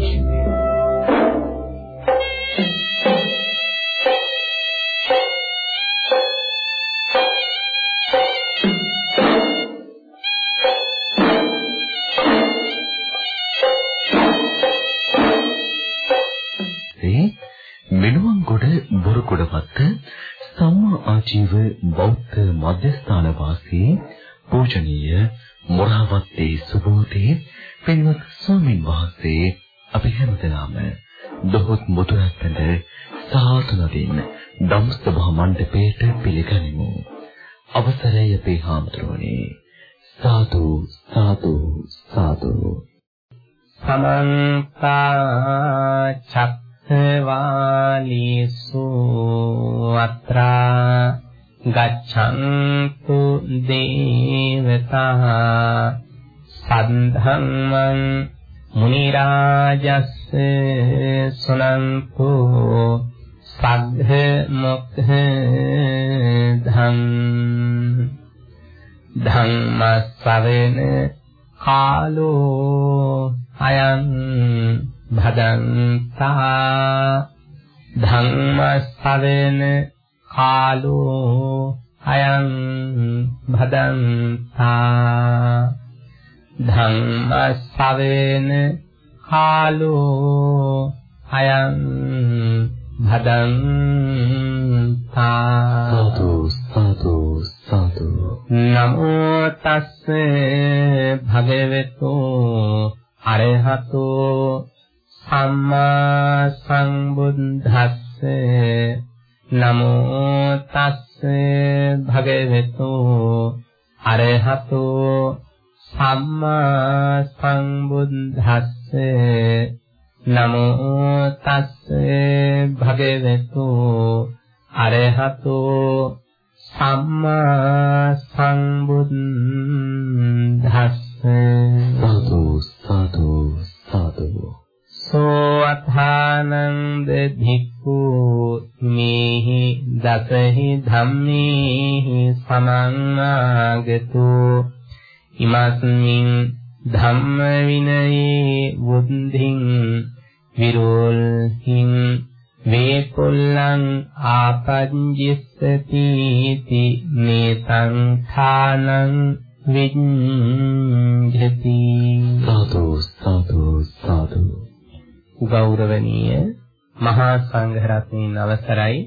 සංජීවනයේ මිනුවන්ගොඩ බොරකොඩපත්ත සම්මා ආජීව බෞද්ධ හාමුදුරනේ සාදු සාදු සාදු සමන්ත චක්ඛවාලීසු අත්‍රා ගච්ඡන්තු දේවතා සද්ධම්මං මුනි රාජස්ස සුනන්තු සග්ග මොක්ඛ ධම් ධම්ම ශ්‍රවණ කාලෝ අයං භදන්තා ධම්ම ශ්‍රවණ කාලෝ අයං භදන්තා ධම්ම ශ්‍රවණ කාලෝ අයං භදන්තා සාදු සාදු සාදු. නමෝ තස්ස භගවතු අරහතෝ සම්මා සම්බුද්දස්ස. නමෝ තස්ස භගවතු අරහතෝ සම්මා සම්බුද්දස්ස. නමෝ තස්ස භගවතු අරහතෝ සම්මා සම්බුද්දස්ස සාදු සාදු. සාදු සෝ අථානන්ද භික්ඛු මේහි දසහි ධම්මේහි සමන්නාගතු ඉමස්මින් ධම්ම විනයේ බුද්ධින් විරෝල්හින් වේකොල්ලං ආපඤ්ජස්සති ති නේතං ථානං විඤ්ඤති. සාදු සාදු සාදු. ගෞරවනීය මහා සංඝ රත්නයන් අවසරයි.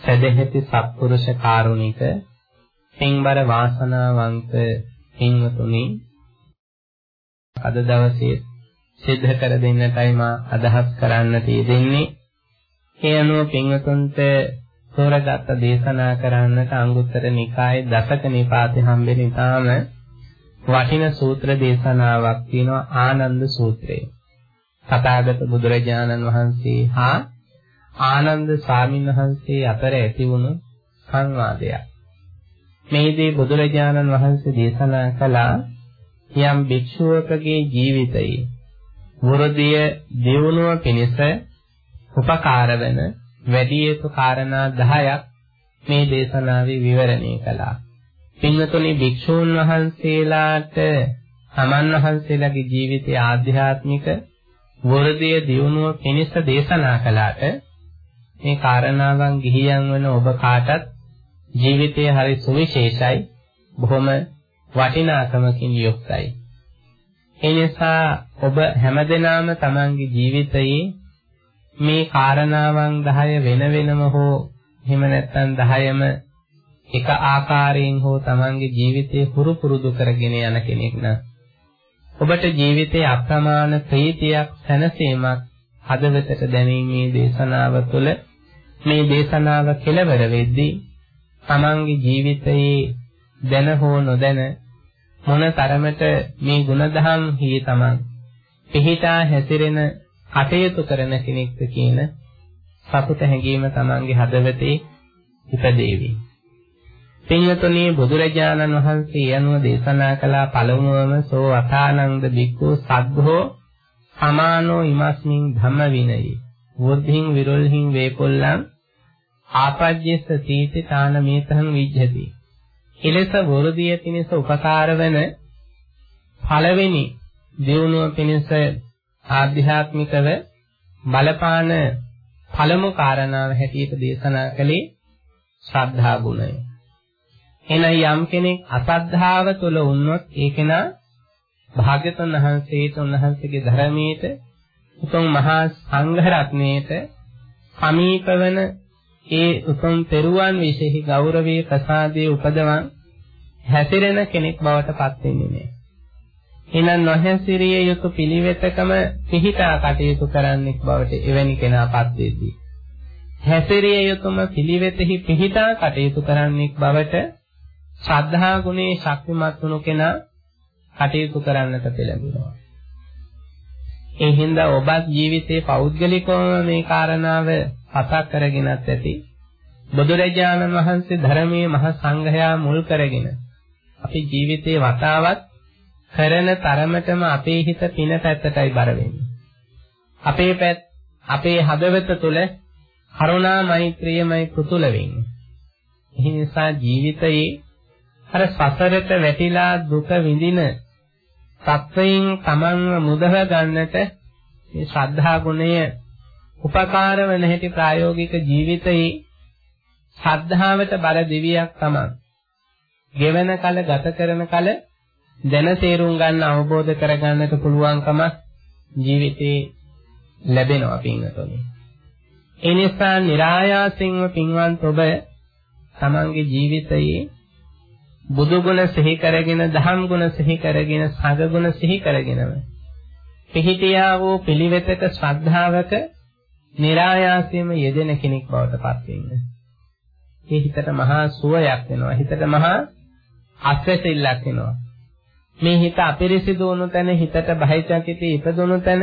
සදෙහිති සත්පුරුෂ කාරුණික පින්බර වාසනාවන්ත පින්වතුනි අද දවසේ සිද්ධ කර දෙන්නටයි මා අදහස් කරන්නට යෙදෙන්නේ ඒ අනුව පින්වතුන්ට තෝරගත් දේශනා කරන්නට අංගුත්තර නිකායේ දසක නිපාතේ හම්බෙන ඉතාම වටින සූත්‍ර දේශනාවක් තියෙනවා ආනන්ද සූත්‍රය. තථාගත බුදුරජාණන් වහන්සේ හා ආනන්ද ස්වාමීන් වහන්සේ අතර ඇති වුණු සංවාදයක්. මේදී බුදුරජාණන් වහන්සේ දේශනා කළා යම් භික්ෂුවකගේ ජීවිතයේ වෘද්ධිය දියුණුව පිණිස උපකාර වෙන වැඩි යුතු කාරණා 10ක් මේ දේශනාවේ විවරණය කළා. පින්වතුනි භික්ෂූන් වහන්සේලාට සමන් වහන්සේලාගේ ජීවිතයේ ආධ්‍යාත්මික වෘද්ධිය දියුණුව පිණිස දේශනා කළාට මේ කාරණාවන් ගිහියන් වෙන ඔබ කාටත් ජීවිතයේ හරි සුවිශේෂයි බොහොම වටිනාකමකින් යුක්තයි. ඒ නිසා ඔබ හැමදෙනාම තමන්ගේ ජීවිතයේ මේ කාරණාවන් 10 වෙන වෙනම හෝ එහෙම නැත්නම් 10ම එක ආකාරයෙන් හෝ තමන්ගේ ජීවිතේ හුරු පුරුදු කරගෙන යන කෙනෙක් නම් ඔබට ජීවිතයේ අප්‍රමාණ ප්‍රීතියක් සැනසීමක් හදවතට දැනීමේ දේශනාව තුළ මේ දේශනාව කෙලවර වෙද්දී තමන්ගේ ජීවිතයේ දැන හෝ නොදැන මොන තරමට මේ ಗುಣධම් හි තමන් පිහිටා හැසිරෙන කටයුතු කරන කෙනෙක්ද කියන සතුට හැඟීම තමන්ගේ හදවතේ ඉපදේවි. පින්වතුනි බුදුරජාණන් වහන්සේ යනුව දේශනා කළ පළමුවම සෝ අථානන්ද බික්ඛු සග්ගෝ සමානෝ ඉමස්මින් ධම්ම විනයේ වෘද්ධින් විරොල්හින් වේපොල්ලං ආපජ්ජස්ස තීති තාන මේතං විජ්ජති. එලෙස වෘද්ධිය පිණිස උපකාර වන පළවෙනි දියුණුව පිණිස ආධ්‍යාත්මිකව බලපාන පළමු කාරණාව හැටියට දේශනා කළේ ශ්‍රද්ධා ගුණය. එහෙනම් යම් කෙනෙක් අසද්ධාව තුළ වුණොත් ඒ කෙනා භාග්‍යතුන් වහන්සේට උන්වහන්සේගේ ධර්මයට උතුම් මහා සංඝ රත්නයේට සමීප වන ඒ උතුම් තෙරුවන් විශේෂ ගෞරවයේ ප්‍රසාදයේ උපදවන් හැසිරෙන කෙනෙක් බවට පත් වෙන්නේ නැහැ. එහෙනම් නොහැසිරිය යුතු පිළිවෙතකම පිහිටා කටයුතු කරන්නෙක් බවට එවැනි කෙනාපත් වෙද්දී හැසිරිය යුතුම පිළිවෙතෙහි පිහිටා කටයුතු කරන්නෙක් බවට ශ්‍රද්ධා ගුණේ ශක්තිමත් වුණු කෙනා කටයුතු කරන්නට පෙළඹෙනවා. ඒ හින්දා ඔබත් ජීවිතේ පෞද්ගලිකවම මේ කාරණාව පසක් කරගෙනත් ඇති. බුදුරජාණන් වහන්සේ ධර්මයේ මහ සංඝයා මුල් කරගෙන අපි ජීවිතේ වතාවත් කරන තරමටම අපේ හිත පින පැත්තටයි බර වෙන්නේ. අපේ පැත් අපේ හදවත තුළ කරුණා මෛත්‍රියමයි පුතුල වෙන්නේ. ඒ නිසා ජීවිතයේ අර සසරට වැටිලා දුක විඳින සත්වයින් තමන්ව මුදව ගන්නට මේ ශ්‍රද්ධා ගුණය උපකාර වන හැටි ප්‍රායෝගික ජීවිතයේ ශ්‍රද්ධාවට බර දෙවියක් තමයි. ගෙවන කල ගත කරන කල දැන තේරුම් ගන්න අවබෝධ කරගන්නට පුළුවන්කම ජීවිතේ ලැබෙනවා පින්වතුනි. ඒ නිසා નિરાයාසින්ව පින්වන්ත ඔබ තමන්ගේ ජීවිතයේ බුදු ගුණ සිහි කරගෙන, දහම් ගුණ සිහි කරගෙන, සංඝ ගුණ සිහි කරගෙනම පිහිටියා වූ පිළිවෙතක ශ්‍රද්ධාවක નિરાයාසයෙන්ම යෙදෙන කෙනෙක් බවට පත් වෙන්න. ඒ හිතට මහා සුවයක් වෙනවා. හිතට මහා අත්‍යසිල්ලක් වෙනවා. මේ හිත අපිරිසිදු වුණු තැන හිතට බහිචකිතේ ඉපදුණු තැන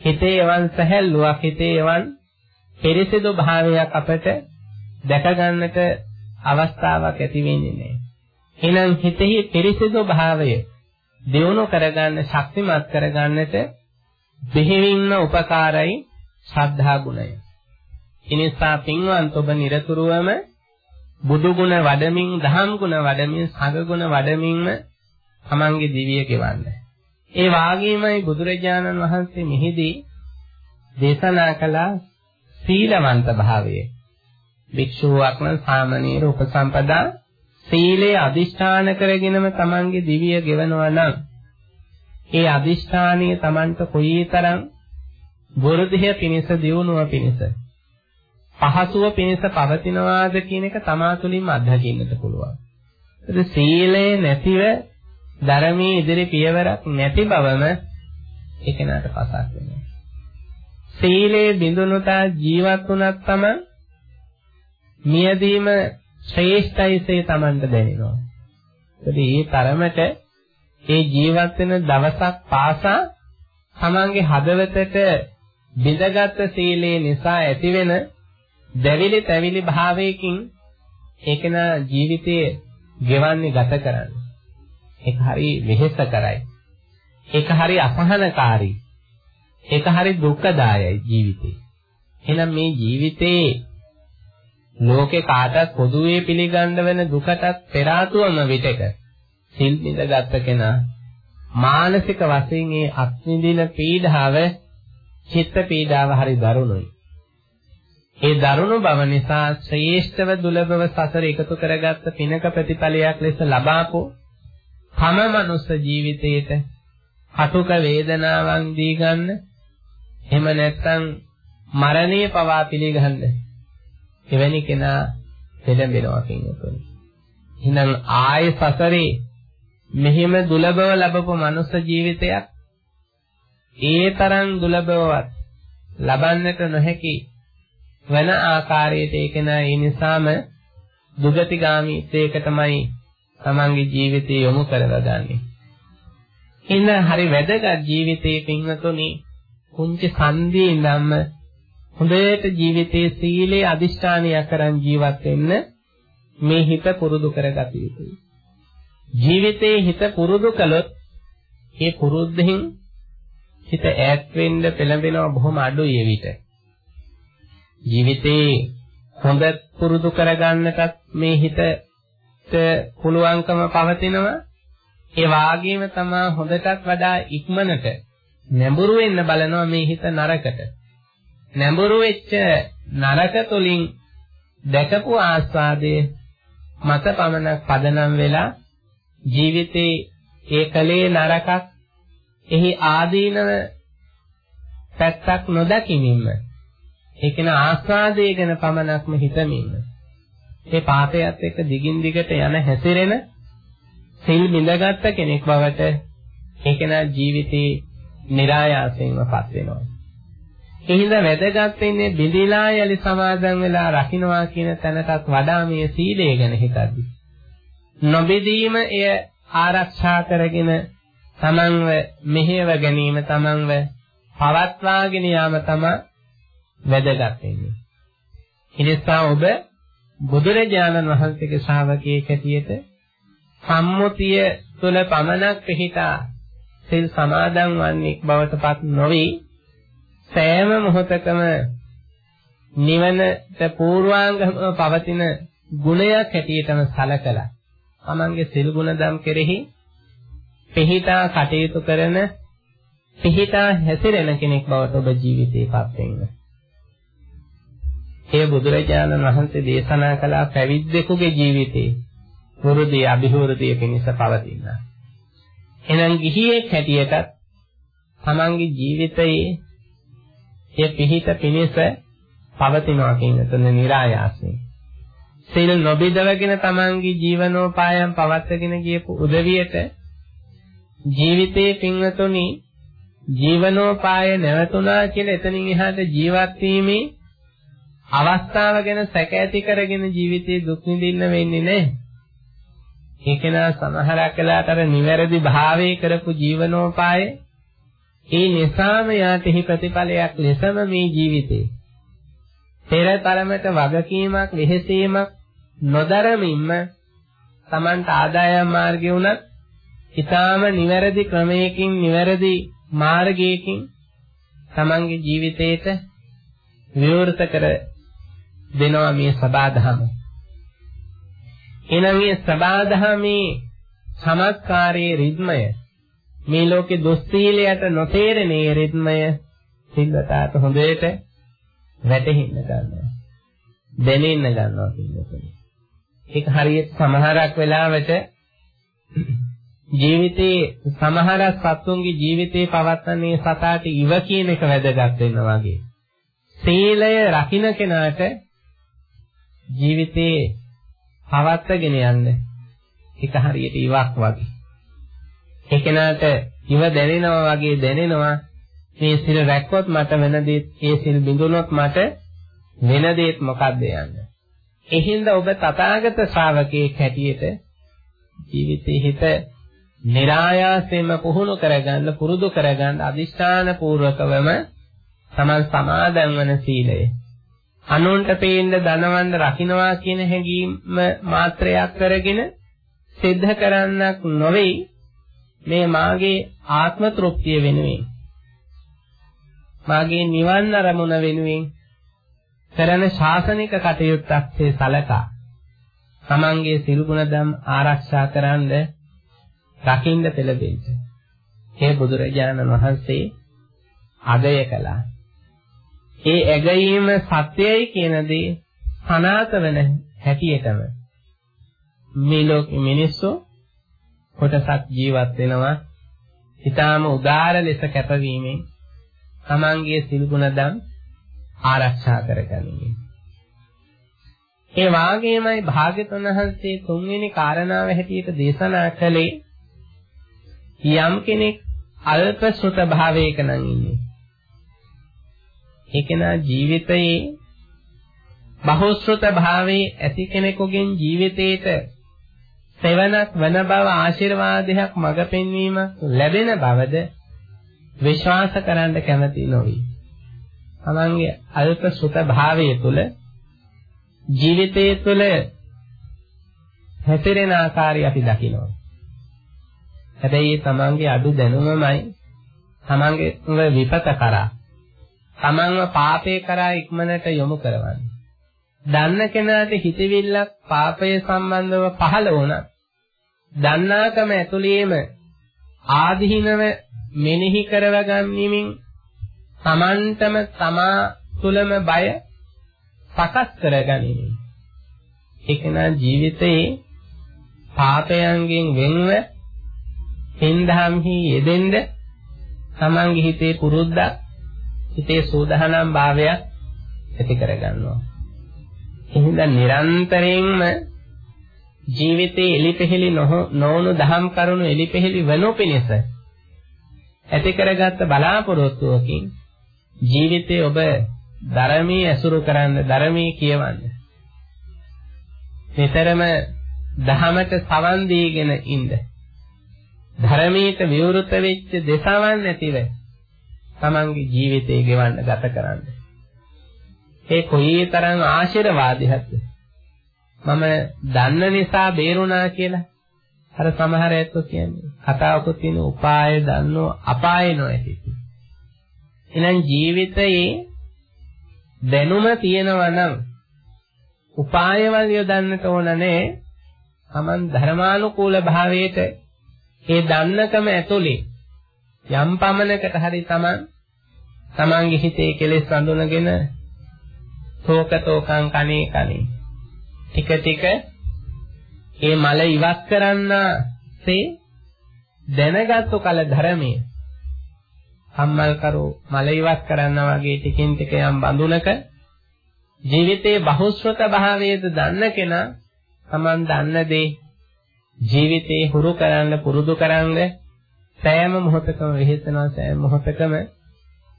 හිතේ එවන් සැහැල්ලුවක් හිතේ එවන් පිරිසිදු භාවයක් අපට දැක ගන්නට අවස්ථාවක් ඇති වෙන්නේ නැහැ. එහෙනම් හිතෙහි පිරිසිදු භාවය දියුණු කරගන්න ශක්තිමත් කරගන්නට බෙහෙවින්ම උපකාරයි ශ්‍රද්ධා ගුණය. ඉනිසා පින්වන්ත ඔබ নিরතුරුවම බුදු ගුණ වඩමින්, දහම් ගුණ වඩමින්, සංඝ ගුණ වඩමින්ම තමන්ගේ දිවිය ගෙවන්න. ඒ වාගේමයි බුදුරජාණන් වහන්සේ මෙහිදී දේශනා කළ සීලවන්ත භාවය. භික්ෂුවක් නම් සාමණේර උපසම්පදා සීලේ අදිෂ්ඨාන කරගෙනම තමන්ගේ දිවිය ගෙවනවා නම් ඒ අදිෂ්ඨානීය තමන්ට කොයිතරම් වෘද්ධිය පිණිස දියුණුව පිණිස පහසුව පිණිස පවතිනවාද කියන එක තමා තුළින්ම අත්දකින්නට පුළුවන්. ඒ සීලය නැතිව ධර්මයේ ඉදිරි පියවරක් නැති බවම ඒකනට පසක් වෙනවා. සීලේ බිඳුනුතා ජීවත් වුණත් තමයි මියදීම ශ්‍රේෂ්ඨයිසේ Tamanට දැනෙනවා. ඒ තරමට ඒ ජීවත් වෙන දවසක් පාසා Tamanගේ හදවතට බිඳගත් සීලේ නිසා ඇතිවෙන දැවිලි තැවිලි භාවයකින් ඒකන ජීවිතයේ ගෙවන්නේ ගත කරන්නේ. ඒක හරි වෙහෙස කරයි. ඒක හරි අසහනකාරී. ඒක හරි දුක්ඛදායයි ජීවිතේ. එහෙනම් මේ ජීවිතේ ලෝකේ කාටත් පොදුවේ පිළිගන්න වෙන දුකටත් පෙර ආතුවම විතක සිල් නිදගත් කෙනා මානසික වශයෙන් ඒ අත්විඳින පීඩාව චිත්ත පීඩාව හරි දරුණුයි. ඒ දරුණු බව නිසා ශ්‍රේෂ්ඨව දුලබව සසර එකතු කරගත්ත පිනක ප්‍රතිඵලයක් ලෙස ලබාපු තම මනුස්ස ජීවිතයේට කටුක වේදනාවන් දී ගන්න. එහෙම නැත්නම් මරණය පවා පිළිගන්න. එවැනි කෙනා පෙළඹෙනවා කියනකොත් එහෙනම් ආය සසරේ මෙහිම දුලබව ලැබපු මනුස්ස ජීවිතයක් ඒ තරම් දුලබවත් ලබන්නට නොහැකි වෙන ආකාරයට ඒක නා ඒ නිසාම දුගතිගාමීත්වයකටමයි තමන්ගේ ජීවිතය යොමු කරලා ගන්නෙ. ඉන්න හරි වැදගත් ජීවිතයේ පින්වතුනි කුංචි සංදී ඉඳන්ම හොඳට ජීවිතයේ සීලේ අදිෂ්ඨානය කරන් ජීවත් වෙන්න මේ හිත පුරුදු කරගත යුතුයි. ජීවිතයේ හිත පුරුදු කළොත් ඒ පුරුද්දෙන් හිත ඈත් වෙන්න පෙළඹෙනවා බොහොම අඩුයි එවිට. ජීවිතේ හොඳ පුරුදු කරගන්නටත් මේ හිතට පුළුවන්කම පවතිනවා. ඒ වාගේම තමයි හොඳටත් වඩා ඉක්මනට නැඹුරු වෙන්න බලනවා මේ හිත නරකට. නැඹුරු වෙච්ච නරක තුලින් දැකපු ආස්වාදයේ මත පමණක් පදනම් වෙලා ජීවිතේ ඒ කලේ නරකක් එහි ආදීනව පැත්තක් නොදකිමින්ම ඒකන ආස්වාදයේ ගැන පමණක්ම හිතමින්ම ඒ පාපයත් එක්ක දිගින් දිගට යන හැසිරෙන සිල් බිඳගත් කෙනෙක් බවට ඒකන ජීවිතේ નિરાයාසයෙන්මපත් වෙනවා. එහිඳ වැදගත් වෙන්නේ බිඳිලා යලි සමාදන් වෙලා රකින්නවා කියන තැනටත් වඩා මේ සීලය ගැන හිතද්දී. නොබෙදීම එය ආරක්ෂා කරගෙන තමන්ව මෙහෙව ගැනීම තමන්ව පවත්වාගෙන යාම තමයි වැදගත් වෙන්නේ. ඉනිසා ඔබ බුදුරජාණන් වහන්සේගේ ශ්‍රාවකයෙක් හැටියට සම්මුතිය තුළ පමණක් පිහිටා සිල් සමාදන් වන්නේ බවට පත් නොවේ සෑම මොහොතකම නිවනට පූර්වාංගම පවතින ගුණයක් හැටියටම සලකලා තමන්ගේ සිල් ගුණදම් කෙරෙහි පිහිටා කටයුතු කරන පිහිටා හැසිරෙන කෙනෙක් බවට ඔබ ජීවිතේපත් වෙන්න. ඒ බුදුරජාණන් වහන්සේ දේශනා කළ පැවිද්දෙකුගේ ජීවිතේ වෘද්ධිය අභිවෘද්ධිය පිණිස පවතිනවා. එහෙනම් ගිහියෙක් හැටියටත් තමන්ගේ ජීවිතයේ ඒ පිහිට පිණිස පවතිනවා කියන තුන નિરાයාසයෙන්. සීල නොබිදවගෙන තමන්ගේ ජීවනෝපායම් පවත්වාගෙන ගියපු උදවියට ජීවිතයේ පින්වතුනි ජීවනෝපාය නැවතුණා කියලා එතනින් එහාට ජීවත් වීමේ අවස්ථාව ගැන සැක ඇති කරගෙන ජීවිතේ දුක් විඳින්න වෙන්නේ නැහැ. ඒකේනා සමහරක් වෙලාවට අර නිවැරදි භාවයේ කරපු ජීවනෝපාය ඒ නිසාම යාටෙහි ප්‍රතිඵලයක් ලෙසම මේ ජීවිතේ පෙරතරමට වගකීමක් වෙහෙසීමක් නොදරමින්ම Tamanට ආදායම් මාර්ගය උනත් ඊටාම නිවැරදි ක්‍රමයකින් නිවැරදි මාර්ගයකින් Tamanගේ ජීවිතේට විවෘත කර දෙනවා මේ සබාධම. එනම් මේ සබාධමේ සමස්කාරයේ රිද්මය මේ ලෝකේ දුස්සීලයට නොතේරෙනේ රිද්මය සිල්වතාට හොඳට වැටහෙන්න ගන්නවා. දැනෙන්න ගන්නවා කියන්නේ. ඒක හරියට සමහරක් වෙලාවට ජීවිතේ සමහර සත්තුන්ගේ ජීවිතේ පවත්න්නේ සතාට ඉව කියන එක වැදගත් වෙනවා වගේ. සීලය රකින්න කෙනාට ජීවිතේ පවත්වාගෙන යන්න ඒක හරියට ඉවක් වගේ. ඒ කෙනාට ඉව දැනෙනවා වගේ දැනෙනවා මේ සිල් රැක්කොත් මට වෙන දේත් ඒ සිල් බිඳුනොත් මට වෙන දේත් මොකද්ද යන්නේ. එහිඳ ඔබ තථාගත ශ්‍රාවකයෙක් හැටියට ජීවිතේ හිත નિરાයාසයෙන්ම පුහුණු කරගන්න පුරුදු කරගන්න අදිෂ්ඨාන පූර්වකවම තමන් සමාදන් වන සීලය අනුන්ට පේන්න ධනවන්න රකින්නවා කියන හැඟීම මාත්‍රයක් කරගෙන සිද්ධ කරන්නක් නොවේ මේ මාගේ ආත්ම තෘප්තිය වෙනුවෙන් මාගේ නිවන් අරමුණ වෙනුවෙන් කරන ශාසනික කටයුත්තක් සලකා තමන්ගේ සිල්ගුණ දම් ආරක්ෂා කරන්ද රකින්න පෙළඹෙන්න. ඒ බුදුරජාණන් වහන්සේ අගය කළා. ඒ ඇගීම සත්‍යයි කියන දේ සනාත වෙන හැටියටම. මේ ලෝකෙ මිනිස්සු කොටසක් ජීවත් වෙනවා. ඊටාම උදාර ලෙස කැපවීමෙන් තමන්ගේ සිල්ගුණ දම් ආරක්ෂා කරගනිමින්. ඒ වාගේමයි භාග්‍යතුන් වහන්සේ තුන්වෙනි කාරණාව හැටියට දේශනා කළේ යම් කෙනෙක් අල්ප සුත භාවයක නම් ඉන්නේ. ඒ කෙනා ජීවිතයේ බහුශ්‍රත භාවයේ ඇති කෙනෙකුගෙන් ජීවිතේට සෙවණක් වන බව ආශිර්වාදයක් මඟ පෙන්වීම ලැබෙන බවද විශ්වාස කරන්න කැමති නොවේ. තමන්ගේ අල්ප සුත භාවයේ තුල ජීවිතයේ තුල හැසිරෙන ආකාරය අපි දකිනවා. හැබැයි තමන්ගේ අඩු දැනුමමයි තමන්ගේ විපත කරා තමන්ව පාපේ කරා ඉක්මනට යොමු කරවන්නේ. දන්න කෙනාට හිතවිල්ලක් පාපය සම්බන්ධව පහළ වුණා. දන්නාකම ඇතුළේම ආදීනව මෙනෙහි කරව ගන්නිමින් Tamanටම තමා තුලම බය සකස් කරගනිමින් ඒකනා ජීවිතයේ පාපයන්ගෙන් වෙන්ව හින්දාම්හි යෙදෙන්න තමන්ගේ හිතේ පුරුද්දක් හිතේ සූදානම් භාවයක් ඇති කරගන්නවා. එහෙනම් නිරන්තරයෙන්ම ජීවිතේ එලිපෙහෙලි නොවුණු දහම් කරුණු එලිපෙහෙලි වනු පිණිස ඇති කරගත්ත බලාපොරොත්තුවකින් ජීවිතේ ඔබ ධර්මයේ ඇසුරු කරන්න ධර්මයේ කියවන්න. නිතරම දහමට සවන් දීගෙන ඉන්න. ධර්මයට විවෘත වෙච්ච දසවන් නැතිව තමන්ගේ ජීවිතය ගෙවන්න ගත කරන්න. ඒ කොයිතරම් ආශිර්වාදයක්ද මම දන්න නිසා බේරුණා කියලා අර සමහර ඇත්තෝ කියන්නේ කතාවක තියෙන උපාය දන්නෝ අපාය නොඇති. එහෙනම් ජීවිතයේ දැනුම තියෙනවා නම් උපායවල යොදන්නට ඕන නැහැ. Taman ධර්මානුකූල භාවයට ඒ දන්නකම ඇතුලේ යම් පමණකට හරි Taman Tamanගේ හිතේ කෙලෙස් අඳුනගෙන තෝකතෝකං කණේ කණේ. ටික ටික ඒ මල ඉවත් කරන්නාසේ දැනගත්තු කල ධර්මයේ සම්මල් කරෝ මල ඉවත් කරන්නා වගේ ටිකින් ටික යම් බඳුනක ජීවිතයේ බහුශ්‍රත භාවයේද දන්න කෙනා Taman දන්න දේ ජීවිතේ හුරු කරන්න පුරුදු කරන්න සෑම මොහොතකම වෙහෙසනවා සෑම මොහොතකම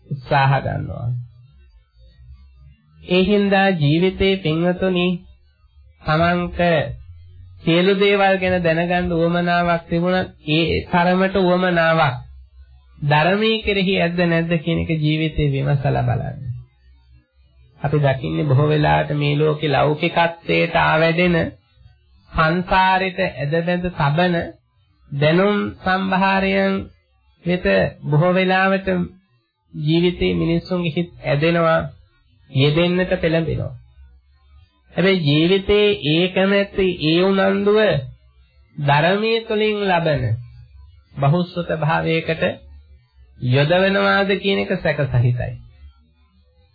උත්සාහ ගන්නවා ඒ හින්දා ජීවිතේ පින්වතුනි තමන්ට සියලු දේවල් ගැන දැනගන්න උවමනාවක් තිබුණත් ඒ තරමට උවමනාවක් ධර්මයේ කෙරෙහි ඇද්ද නැද්ද කියන එක ජීවිතේ විමසලා බලන්න. අපි දකින්නේ බොහෝ වෙලාවට මේ ලෝකේ ලෞකිකත්වයට ආවැදෙන සංසාරෙට ඇදබැඳ තබන දැනුම් සම්භාරයන් වෙත බොහෝ වෙලාවට ජීවිතේ මිනිස්සුන්ගේ හිත ඇදෙනවා යෙදෙන්නට පෙළඹෙනවා. හැබැයි ජීවිතේ ඒ කැමැත්ත ඒ උනන්දුව ධර්මයේ තුලින් ලබන බහුශ්‍රත භාවයකට යොදවනවාද කියන එක සැක සහිතයි.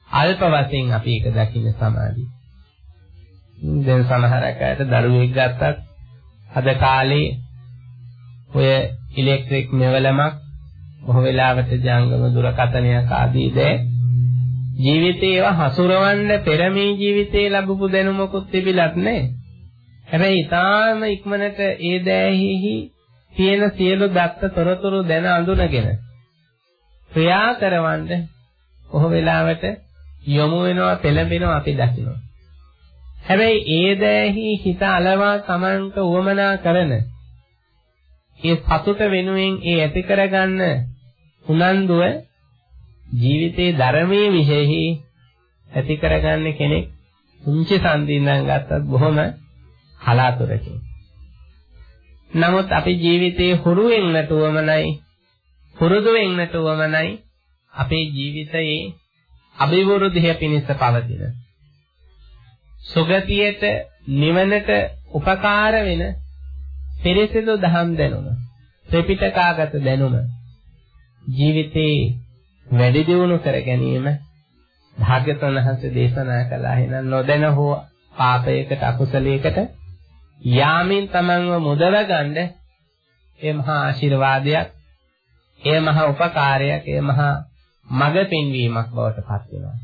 අල්ප වශයෙන් අපි ඒක දකින්න සමාධි. දැන් සමහරක් අයට දරුවෙක් ගත්තත් අද කාලේ ඔය ඉලෙක්ට්‍රික් මෙවලමක් බොහෝ වෙලාවට ජංගම දුරකථනයක් ආදී දේ ජීවිතේ ඒවා හසුරවන්න පෙර මේ ජීවිතේ ලැබපු දැනුමකුත් තිබිලත් නැහැ. හැබැයි ඊටාම ඉක්මනට ඒ දෑහිහි තියෙන සියලු දත්ත තොරතුරු දැන අඳුනගෙන ක්‍රියා කරවන්න කොහොම වෙලාවට යොමු වෙනවා පෙළඹෙනවා අපි දකිනවා. හැබැයි ඒ දෑහි හිත අලවා Tamanට උවමනා කරන ඒ සතුට වෙනුවෙන් ඒ ඇති කරගන්න උනන්දුව ජීවිතේ ධර්මයේ විශේෂයි ඇති කරගන්න කෙනෙක් උන්චි සම්දින්දන් ගත්තත් බොහොම කලාතුරකින්. නමුත් අපි ජීවිතේ හුරු වෙන්නට උවමනයි පුරුදු වෙන්නට උවමනයි අපේ ජීවිතයේ අභිවෘද්ධිය පිණිස පවතින සුගතියට නිවනට උපකාර වෙන පිරිසිදු දහම් දැනුම ත්‍රිපිටකාගත දැනුම ජීවිතේ වැඩි දියුණු කර ගැනීම භාග්‍යවතුන් වහන්සේ දේශනා කළා එහෙනම් නොදැන හෝ පාපයකට අකුසලයකට යාමින් තමන්ව මුදව ගන්න ඒ මහා ආශිර්වාදයක් ඒ මහා උපකාරයක් ඒ මහා මඟ පෙන්වීමක් බවට පත් වෙනවා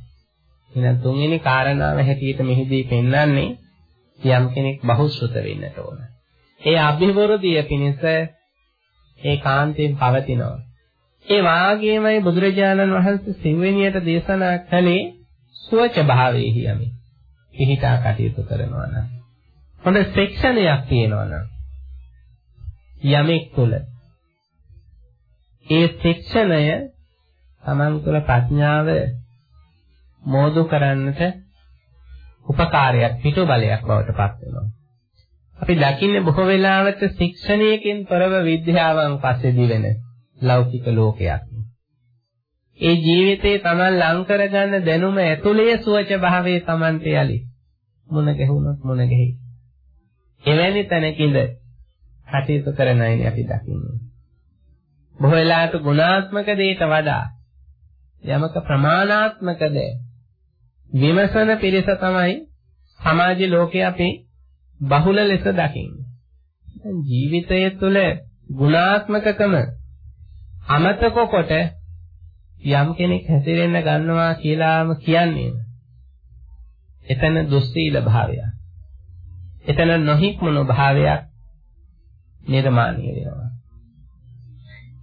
එහෙනම් තුන්වෙනි කාරණාව හැටියට මෙහිදී පෙන්වන්නේ යම් කෙනෙක් බහුශ්‍රත වෙන්නට ඕන. ඒ අභිවෘද්ධිය පිණිස ඒ කාන්තෙන් පවතිනවා. ඒ වාගේමයි බුදුරජාණන් වහන්සේ සිව්වෙනියට දේශනා කළේ සුවච භාවයේහි යමි. පිහිටා කටයුතු කරනවා නම්. හොඳ සෙක්ෂණයක් තියෙනවා නම් යමෙක් තුල ඒ ශික්ෂණය තමන් තුළ ප්‍රඥාව මෝදු කරන්නට උපකාරයක් පිටු බලයක් බවට පත් වෙනවා. අපි දකින්නේ බොහෝ වෙලාවට ශික්ෂණයකින් තොරව විද්‍යාවන් පස්සේ දිවෙන ලෞකික ලෝකයක්. ඒ ජීවිතේ Taman ලං කරගන්න දැනුම ඇතුලේ සුවච භාවයේ Tamanට යලි. මුණ ගැහුනොත් මුණ ගැහි. එවැනි තැනකින්ද කටයුතු කරන අයනේ අපි දකින්නේ. බොහෝ වෙලාවට ගුණාත්මක දෙයට වඩා යමක ප්‍රමාණාත්මකද විමසන පිරිස තමයි සමාජ ලෝකයේ අපි බහුල ලෙස දකින්නේ. ජීවිතය තුළ ගුණාත්මකකම අමතක කොට යම් කෙනෙක් හැසිරෙන්න ගන්නවා කියලාම කියන්නේ. එතන දුස්සීල භාවය. එතන නොහික්මුණු භාවයක් නිර්මාණය වෙනවා.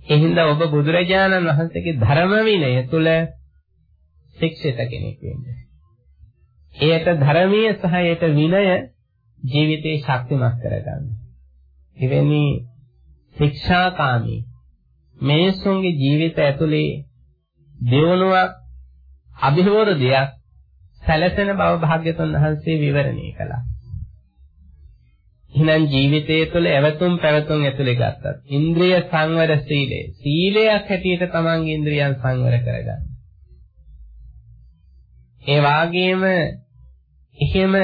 එහිඳ ඔබ බුදුරජාණන් වහන්සේගේ ධර්ම විනය තුල ශික්ෂිත කෙනෙක් වෙන්නේ. එයට ධර්මීය සහ එයට විනය ජීවිතේ ශක්තිමත් කරගන්න. එවැනි ශික්ෂාකාමී මිනිසුන්ගේ ජීවිත ඇතුලේ දියුණුවක් අභිවෘද්ධියක් සැලසෙන බව භාග්‍යතුන් වහන්සේ විවරණය කළා. එහෙනම් ජීවිතය තුළ ඇවතුම් පැවතුම් ඇතුලේ ගත්තත් ඉන්ද්‍රිය සංවර සීලය සීලයක් හැටියට තමන්ගේ ඉන්ද්‍රියන් සංවර කරගන්න. ඒ වාගේම එහෙම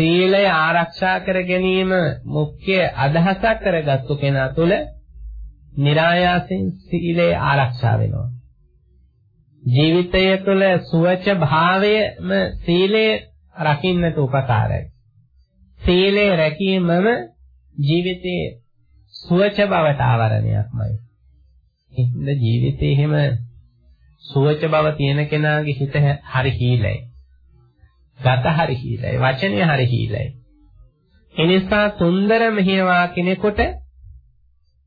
සීලය ආරක්ෂා කර ගැනීම මුඛ්‍ය අදහසක් කරගත්තු කෙනා තුළ નિરાයාසෙන් සීලය ආරක්ෂා වෙනවා. ජීවිතය තුළ සුවච භාවයම සීලය රකින්නට උපකාරයි. සීලය රැකීමම ජීවිතයේ සුවච බවට ආවරණයක්මයි. ඉතින් ජීවිතේ එහෙම සුවච බව තියෙන කෙනාගේ හිත හරි හීලයි. ගත හරි හීලයි. වචනය හරි හීලයි. එනිසා තුන්දර මෙහෙවා කෙනෙකුට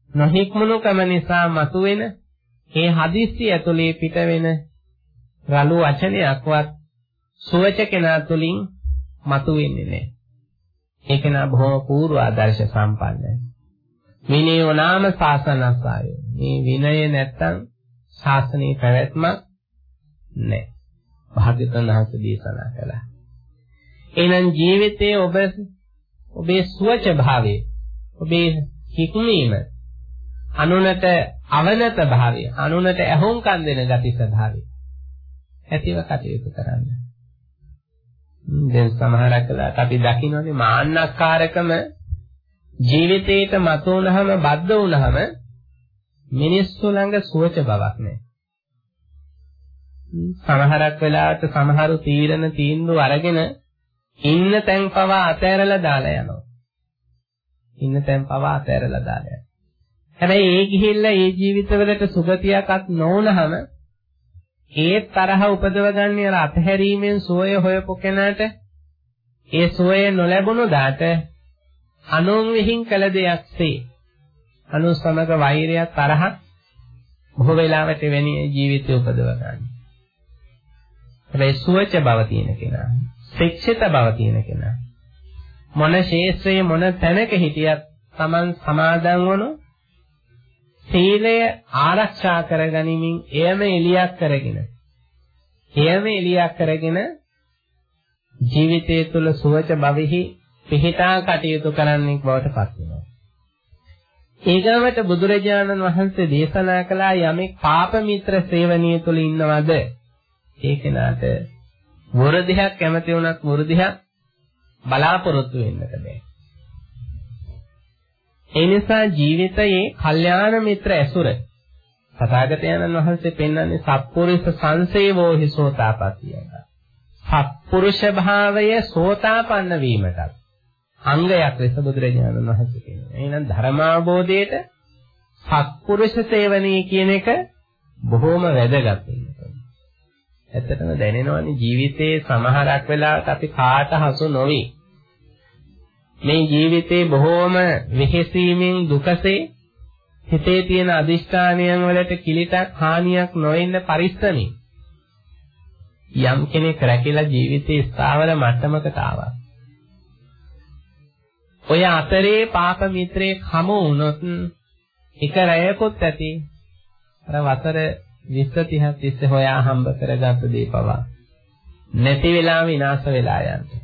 නොහික්මුණු කම නිසා මතුවෙන ඒ හදිස්සි ඇතුලේ පිට වෙන රළු වචනයක්වත් සුවච කෙනා තුලින් මතුවෙන්නේ නැහැ. ඒක නා බොහොම පූර්ව ආදර්ශ සම්පන්නයි. විනයෝ නාම ශාසනසාය. මේ විනය නැත්තම් ශාසනයේ පැවැත්මක් නැහැ. භාග්‍යවතුන් වහන්සේ දේශනා කළා. එහෙනම් ජීවිතයේ ඔබ ඔබේ සුවච භාවය ඔබේ හික්මීම අනුනට අවනත භාවය අනුනට ඇහුම්කන් දෙන ගති ස්වභාවය ඇතිව කටයුතු කරන්න. දැන් සමහරක් වෙලාවට අපි දකින්නනේ මාන්නක්කාරකම ජීවිතේට මත වුනහම බද්ධ වුනහම මිනිස්සු ළඟ සුවච බවක් නැහැ. සමහරක් වෙලාවට සමහරු තීරණ තීන්දුව අරගෙන ඉන්න තැන් පවා අතෑරලා දාලා යනවා. ඉන්න තැන් පවා අතෑරලා දාලා යනවා. හැබැයි ඒ ගිහිල්ලා ඒ ජීවිතවලට සුගතියක්වත් නොවුනහම ඒ තරහ උපදව ගන්න අර අතහැරීමෙන් සෝය හොයපු කෙනාට ඒ සෝය නොලැබුණු දාට අනුන් විහිං කළ දෙයක්සේ අනු සමග වෛරය තරහ බොහෝ වෙලාවට වෙණි ජීවිතය උපදව ගන්න. හැබැයි සුවච බව තියෙන කෙනා, ශික්ෂිත බව තියෙන කෙනා මොන ශේෂ්ත්‍රයේ මොන තැනක හිටියත් Taman සමාදන් වුණු සීලය ආරක්ෂා කරගනිමින් එයම එලියක් කරගෙන එයම එලියක් කරගෙන ජීවිතය තුළ සුවච භවෙහි පිහිටා කටයුතු කරන්නෙක් බවට පත් වෙනවා. ඊගමට බුදුරජාණන් වහන්සේ දේශනා කළා යමෙක් පාප මිත්‍ර සේවනීය තුල ඉන්නවද ඒ කෙනාට වරදිහක් කැමති වුණත් වරදිහක් බලාපොරොත්තු වෙන්නට බෑ. ඒ නිසා ජීවිතයේ කල්යාණ මිත්‍ර ඇසුර තථාගතයන්න් වහන්සේ පෙන්වන්නේ සත්පුරුෂ සංසේවෝ හි සෝතාපට්ඨිය. සත්පුරුෂ භාවය සෝතාපන්න වීමටත් අංගයක් ලෙස බුදුරජාණන් වහන්සේ කියනවා. එහෙනම් ධර්මාබෝධයේට සත්පුරුෂ සේවනයේ කියන එක බොහොම වැදගත් වෙනවා. ඇත්තටම දැනෙනවනේ ජීවිතයේ සමහරක් වෙලාවට අපි කාට හසු නොවි මේ ජීවිතේ බොහෝම වෙහෙසීමෙන් දුකසේ හිතේ තියෙන අදිෂ්ඨානයන් වලට කිලිටක් හානියක් නොවෙන්න පරිස්සමින් යම් කෙනෙක් රැකිලා ජීවිතේ ස්ථාවර මට්ටමකට ආවා. ඔය අතරේ පාප මිත්‍රයෙක් හමු වුණොත් එක රැයකොත් ඇති අර වසර 20 30 තිස්සේ හොයා හම්බ කරගත්ත දේ පවා නැති වෙලා විනාශ වෙලා යනවා.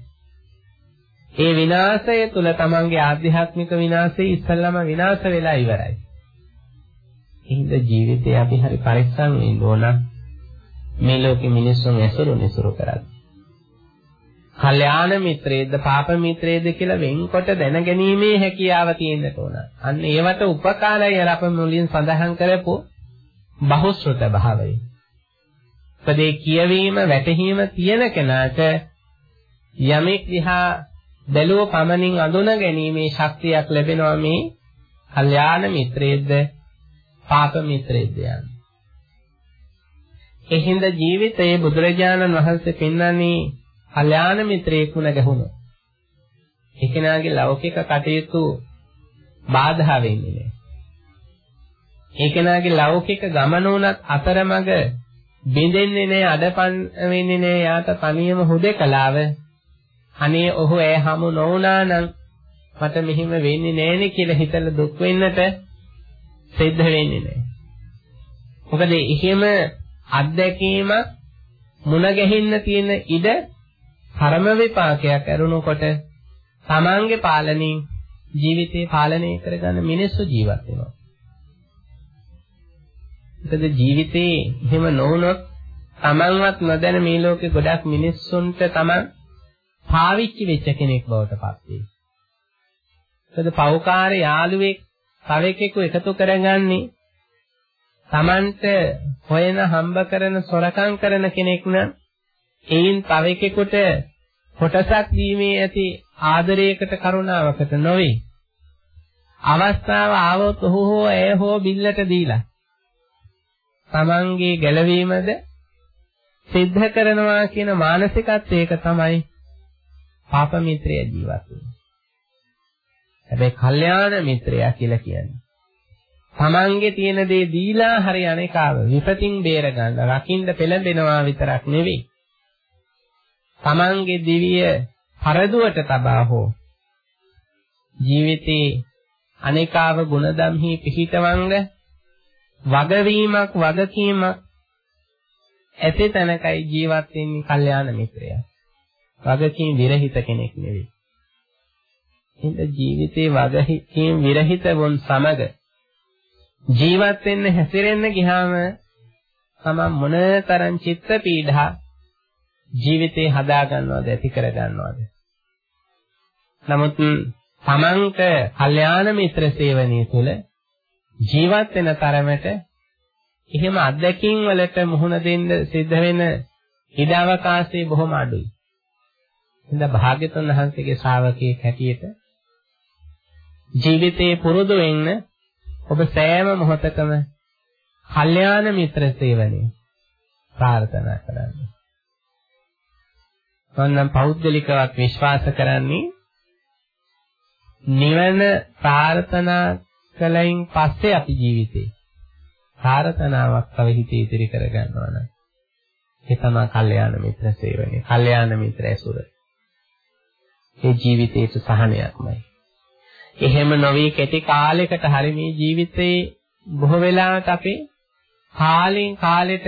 ඒ විනාශය තුල තමන්ගේ ආධ්‍යාත්මික විනාශය ඉස්සල්ලාම විනාශ වෙලා ඉවරයි. එහෙනම් ජීවිතේ අපි හරි පරිස්සම් වෙන්න ඕන මේ ලෝකෙ මිනිස්සුන් ඇසුරු නිසුරු කරත්. කල්යාණ මිත්‍රයේද පාප මිත්‍රයේද කියලා වෙන්කොට දැනගැනීමේ හැකියාව තියෙන්නට ඕන. අන්න ඒවට උපකාරයි අර අප මුලින් සඳහන් කරපු බහුශ්‍රත භාවය. පදේ කියවීම වැටහීම තියෙන කෙනාට යමෙක් දිහා බැලුව පමණින් අඳුන ගැනීමේ ශක්තියක් ලැබෙනවා මේ කල්යාණ මිත්‍රයේද පාප මිත්‍රයේද යන්නේ. එහිඳ ජීවිතයේ බුදුරජාණන් වහන්සේ පෙන්වන්නේ කල්යාණ මිත්‍රයෙක් වුණ ගැහුණා. ඒකෙනාගේ ලෞකික කටයුතු බාධා වෙන්නේ නැහැ. ඒකෙනාගේ ලෞකික ගමන උනත් අතරමඟ බිඳෙන්නේ නැහැ අඩපන් වෙන්නේ නැහැ යාට තනියම හුදේකලාව. අනේ ඔහු ඇය හමු නොවුනා නම් මට මෙහිම වෙන්නේ නැහෙනේ කියලා හිතලා දුක් වෙන්නට සිද්ධ වෙන්නේ නැහැ. මොකද එහෙම අත්දැකීමක් මුණ ගැහෙන්න තියෙන ඉඩ කර්ම විපාකයක් ඇරුණකොට තමන්ගේ පාලනයෙන් ජීවිතේ පාලනය කරගන්න මිනිස්සු ජීවත් වෙනවා. මොකද ජීවිතේ එහෙම නොවුනොත් තමන්වත් නොදැන මේ ලෝකේ ගොඩක් මිනිස්සුන්ට තමන් පාවිච්චි වෙච්ච කෙනෙක් බවට පත් වෙයි. මොකද පෞකාර යාළුවෙක් තව එකෙකු එකතු කරගන්නේ තමන්ට හොයන හම්බ කරන සොරකම් කරන කෙනෙක් නම් එයින් තව එකෙකුට කොටසක් දීමේ ඇති ආදරයකට කරුණාවකට නොවේ. අවස්ථාව ආවොත් ඔහු හෝ ඇය හෝ බිල්ලට දීලා තමන්ගේ ගැළවීමද සිද්ධ කරනවා කියන මානසිකත්වයක තමයි පාප මිත්‍රය ජීවත් වෙන්නේ. හැබැයි කල්යාණ මිත්‍රයා කියලා කියන්නේ තමන්ගේ තියෙන දේ දීලා හරි අනේකාව විපතින් බේර ගන්න රකින්න පෙළඹෙනවා විතරක් නෙවෙයි. තමන්ගේ දිවිය පරදුවට තබා හෝ ජීවිතේ අනේකාව ගුණධම්හි පිහිටවංග වගවීමක් වගකීමක් ඇති තැනකයි ජීවත් වෙන්නේ කල්යාණ මිත්‍රයා. වගකීම් විරහිත කෙනෙක් නෙවෙයි. එහෙනම් ජීවිතේ වගකීම් විරහිත වොන් සමග ජීවත් වෙන්න හැසිරෙන්න ගියාම තමන් මොනතරම් චිත්ත පීඩා ජීවිතේ හදා ගන්නවද ඇති කර ගන්නවද නමුත් තමන්ට කල්යාණ මිත්‍ර සේවනයේ තුල ජීවත් වෙන තරමට එහෙම අත්දැකීම් වලට මුහුණ දෙන්න සිද්ධ වෙන ඉඩ අවකාශය බොහොම අඩුයි. ඉතින් භාග්‍යතුන් වහන්සේගේ ශ්‍රාවකයෙක් හැටියට ජීවිතේ පුරුදු වෙන්න ඔබ සෑම මොහොතකම කල්යාණ මිත්‍ර සේවනය ප්‍රාර්ථනා කරන්න. මම පෞද්ගලිකවත් විශ්වාස කරන්නේ නිවන ප්‍රාර්ථනා කලයින් පස්සේ අපි ජීවිතේ ප්‍රාර්ථනාවක් තව හිතේ ඉදිරි කර ගන්නවා නම් ඒ තමයි කල්යාණ මිත්‍ර සේවනය. කල්යාණ මිත්‍ර ඇසුර. ඒ ජීවිතේට සහනයක්මයි. එහෙම නොවි කෙටි කාලයකට හරි මේ ජීවිතේ බොහෝ වෙලාවට අපි කාලෙන් කාලෙට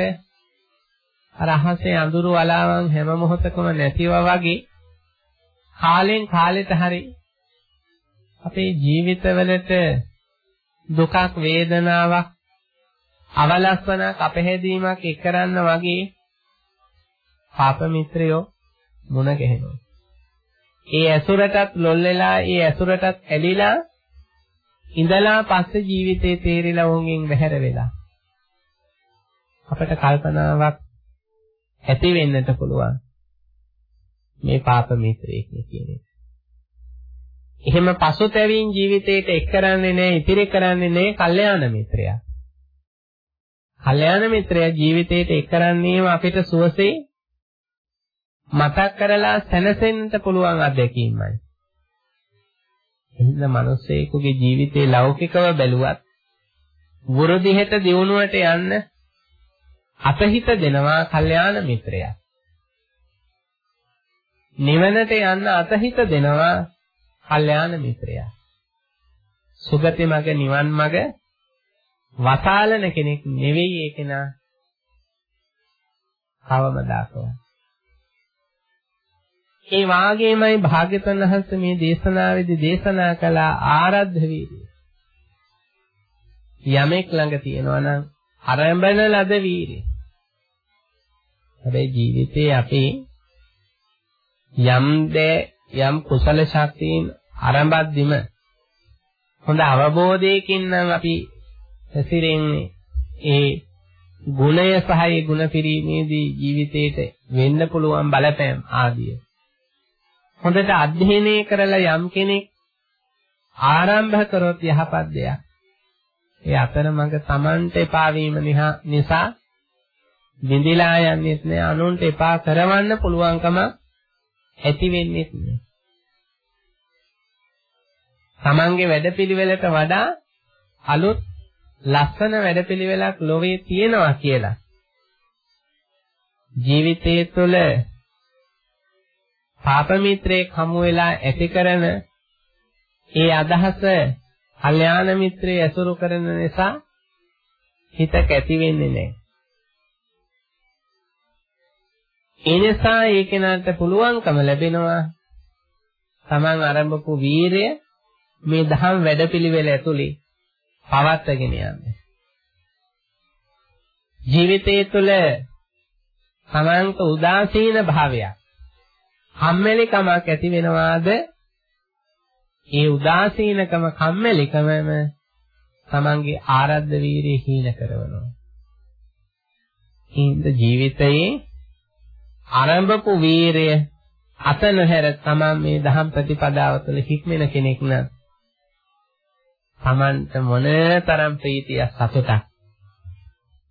අර අහසේ අඳුරු වලාවන් හැම මොහොතකම නැතිව වගේ කාලෙන් කාලෙට හරි අපේ ජීවිතවලට දුකක් වේදනාවක් අවලස්සනක් අපහැදීමක් එක්කරන්න වගේ පාප මිත්‍රයෝ මුණ ගැහෙනවා ඒ ඇසුරටත් ලොල් වෙලා ඒ ඇසුරටත් ඇලිලා ඉඳලා පස්සේ ජීවිතේ තේරිලා වුන්ගෙන් බැහැර වෙලා අපට කල්පනාවක් ඇති වෙන්නට පුළුවන් මේ පාප මිත්‍රයෙක් කියන එක. එහෙම පසුතැවීම් ජීවිතේට එක් කරන්නේ නැහැ, ඉතිරි කරන්නේ නැහැ කල්යාණ මිත්‍රයා. කල්යාණ මිත්‍රයා ජීවිතේට එක් කරන්නේම අපිට සුවසේ මතක් කරලා සැනසෙන්න පුළුවන් අත්දැකීමයි. එහෙනම් මිනිස්සෙකුගේ ජීවිතේ ලෞකිකව බැලුවත් වෘදිහෙට දියුණුවට යන්න අපහිත දෙනවා කල්යාණ මිත්‍රයා. නිවනට යන්න අතහිත දෙනවා කල්යාණ මිත්‍රයා. සුගති මග නිවන් මග වතාලන කෙනෙක් නෙවෙයි ඒක නා කවමදාකවත්. ඒ වාගේමයි භාග්‍යවතුන් වහන්සේ මේ දේශනාවේදී දේශනා කළ ආරද්ධ වීර්යය. යමෙක් ළඟ තියෙනවා නම් ආරම්භන ලද වීර්යය. හැබැයි ජීවිතේ අපි යම් දේ යම් කුසල ශක්තියින් ආරම්භද්දිම හොඳ අවබෝධයකින් නම් අපි හැසිරෙන්නේ ඒ ගුණය සහ ඒ ගුණ පිරීමේදී ජීවිතේට වෙන්න පුළුවන් බලපෑම් ආදිය හොඳට අධ්‍යයනය කරලා යම් කෙනෙක් ආරම්භ කරොත් යහපත් දෙයක් ඒ අතරමඟ Tamanට එපා වීම නිසා විඳිලා යන්නේත් නෑ අනුන්ට එපා කරවන්න පුළුවන්කම ඇති වෙන්නේ නෑ. Tamanගේ වැඩපිළිවෙලට වඩා අලුත් ලස්සන වැඩපිළිවෙලක් ලෝකේ තියෙනවා කියලා. ජීවිතයේ තුළ පාප මිත්‍රයෙක් හමු වෙලා ඇති කරන ඒ අදහස කල්යාණ මිත්‍රය ඇසුරු කරන නිසා හිත කැති වෙන්නේ නැහැ. ඒ නිසා ඒ කෙනාට පුළුවන්කම ලැබෙනවා Taman ආරම්භපු වීරය මේ දහම් වැඩපිළිවෙල ඇතුලේ පවත්වාගෙන යන්න. ජීවිතය තුළ Tamanට උදාසීන භාවයක් කම්මැලිකමක් ඇති වෙනවාද ඒ උදාසීනකම කම්මැලිකමම තමන්ගේ ආරද්ධ වීරිය හීන කරනවා. හිඳ ජීවිතයේ ආරම්භපු වීරිය අත නොහැර තමන් මේ දහම් ප්‍රතිපදාව තුළ හික්මෙන කෙනෙක් නම් තමන්ට මොනතරම් ප්‍රීතිය සතුටක්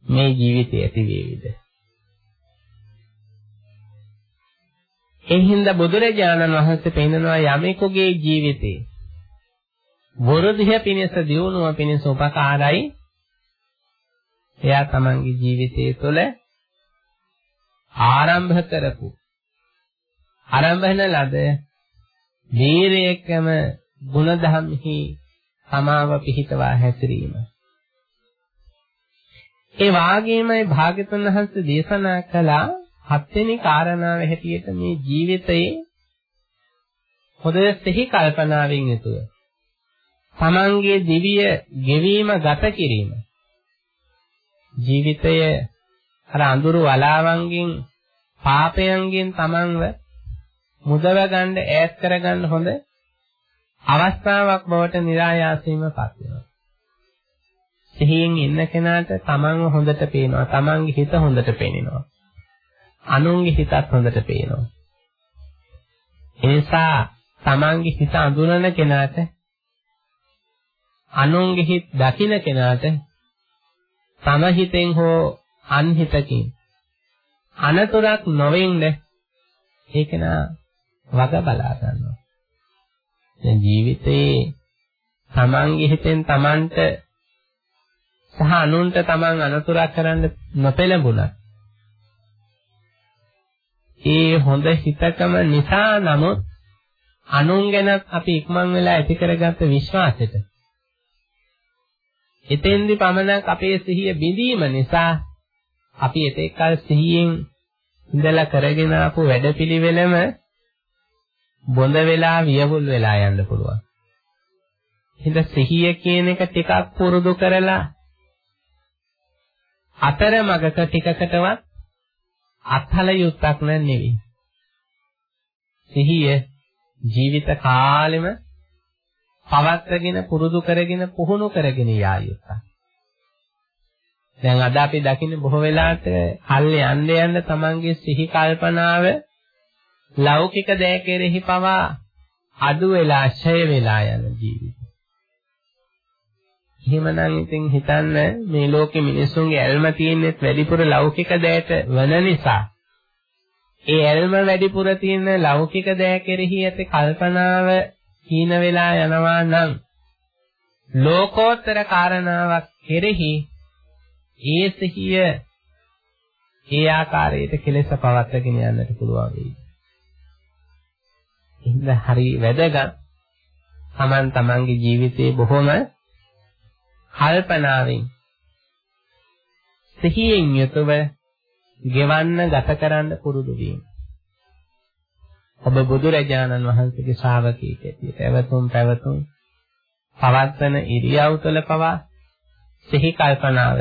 මේ ජීවිතයේ ඇති වේවිද? ඒ හින්දා බුදුරජාණන් වහන්සේ පෙන්නනවා යමෙකුගේ ජීවිතේ වරදිහ පිණිස දියුණුව පිණිස උපකාරයි. එයා තමන්ගේ ජීවිතය තුළ ආරම්භ කරපු ආරම්භන ලද දීර්යකම ගුණධම්හි සමාව පිහිටවා හැසිරීම. ඒ වාගේමයි භාග්‍යතුන් වහන්සේ දේශනා කළා හත්වෙනි කාරණාව හැටියට මේ ජීවිතයේ හොඳ සිහි කල්පනාවෙන් යුතුව. තමන්ගේ දිවිය ගෙවීම ගත කිරීම. ජීවිතය අර අඳුරු වලාවන්ගෙන් පාපයන්ගෙන් තමන්ව මුදව ගන්න ඈත් කරගන්න හොඳ අවස්ථාවක් බවට નિરાයාසයෙන්ම පත් වෙනවා. සිහියෙන් ඉන්න කෙනාට තමන්ව හොඳට පේනවා. තමන්ගේ හිත හොඳට පේනවා. අනුන්ගේ හිතත් හොඳට පේනවා. එනිසා තමන්ගේ හිත අඳුනන කෙනාට අනුන්ගේ හිත දකින කෙනාට තම හිතෙන් හෝ අන් හිතකින් අනතුරක් නොවෙන්න ඒක නා වග බලා ගන්නවා. දැන් ජීවිතේ තමන්ගේ හිතෙන් තමන්ට සහ අනුන්ට තමන් අනතුරක් කරන්න නොපෙළඹුණා. ඒ හොඳ හිතකම නිසා නමුත් අනුන් ගැනත් අපි ඉක්මන් වෙලා ඇති කරගත්ත විශ්වාසෙට එතෙන්දි පමණක් අපේ සිහිය බිඳීම නිසා අපි එතෙක් කල සිහියෙන් ඉඳලා කරගෙන ආපු වැඩපිළිවෙලම බොඳ වෙලා වියවුල් වෙලා යන්න පුළුවන්. හිත සිහිය කියන එක ටිකක් පුරුදු කරලා අතරමඟක ටිකකටවත් අත්හල යුක්තක් නෙවෙයි. සිහිය ජීවිත කාලෙම පවත්වාගෙන පුරුදු කරගෙන පුහුණු කරගෙන යා යුතුයි. දැන් අද අපි දකින්නේ බොහෝ වෙලාවට කල්ලි යන්න යන්න තමන්ගේ සිහි කල්පනාව ලෞකික දෑ කෙරෙහි පවා අඩු වෙලා ඡය වෙලා යන ජීවිත. එහෙමනම් ඉතින් හිතන්න මේ ලෝකෙ මිනිස්සුන්ගේ ඇල්ම තියෙන්නේ වැඩිපුර ලෞකික දෑට වන නිසා ඒ ඇල්ම වැඩිපුර තියෙන ලෞකික දෑ කෙරෙහි ඇති කල්පනාව හීන වෙලා යනවා නම් ලෝකෝත්තර කාරණාවක් කෙරෙහි ඒ සිහිය ඒ ආකාරයට කෙලෙස පවත්වාගෙන යන්නට පුළුවන් වෙයි. එහෙනම් හරි වැදගත්. Taman tamanගේ ජීවිතේ බොහොම කල්පනාවෙන් සිහියෙන් යුතුව ගෙවන්න ගත කරන්න පුරුදු වීම. ඔබ බුදුරජාණන් වහන්සේගේ ශ්‍රාවකයෙක් ඇටියට එවතුම් පැවතුම් පවත්තන ඉරියව් තුළ පවා සිහි කල්පනාව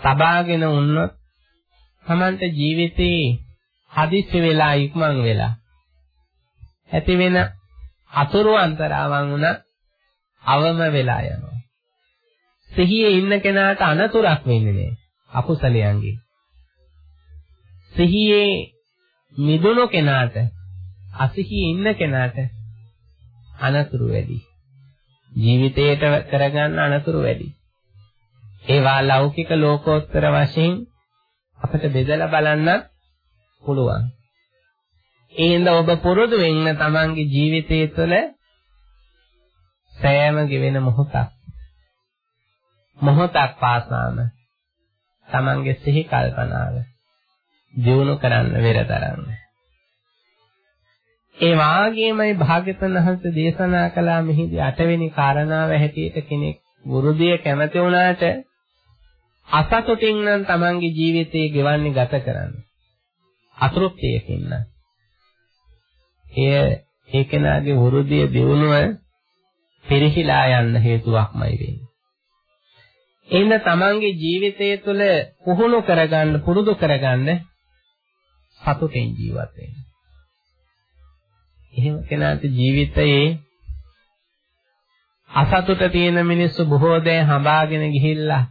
සබාගෙන වුණොත් තමන්ට ජීවිතේ හදිස්සි වෙලා ඉක්මන් වෙලා ඇති වෙන අතුරු අන්තරාවන් උන අවම වෙලා යනවා. සිහියේ ඉන්න කෙනාට අනතුරක් වෙන්නේ නැහැ. අකුසලයන්ගේ. සිහියේ මිදුණු කෙනාට අසිහියේ ඉන්න කෙනාට අනතුරු වැඩි. ජීවිතයට කරගන්න අනතුරු වැඩි. ඒවා ලෞකික ලෝකෝත්තර වශයෙන් අපිට බෙදලා බලන්නත් පුළුවන්. ඒ හින්දා ඔබ පුරුදු වෙන්න තමන්ගේ ජීවිතය තුළ සෑම ගෙවෙන මොහොතක් මොහොතක් පාසාම තමන්ගේ සිහි කල්පනාව දියුණු කරන්න වෙරදරන්න. ඒ වාගේමයි භාග්‍යවතුන් වහන්සේ දේශනා කළා මෙහිදී අටවෙනි කාරණාව හැටියට කෙනෙක් වෘද්ධිය කැමති වුණාට අසතුටින් නම් තමන්ගේ ජීවිතේ ගෙවන්නේ ගත කරන්නේ. අතෘප්තියකින් නම්. එය ඒ කෙනාගේ වෘද්ධිය දියුණුව පිරිහිලා යන්න හේතුවක්මයි වෙන්නේ. එහෙනම් තමන්ගේ ජීවිතය තුළ පුහුණු කරගන්න පුරුදු කරගන්න සතුටෙන් ජීවත් වෙන්න. එහෙම කෙනාට ජීවිතයේ අසතුට තියෙන මිනිස්සු බොහෝ දේ හඹාගෙන ගිහිල්ලා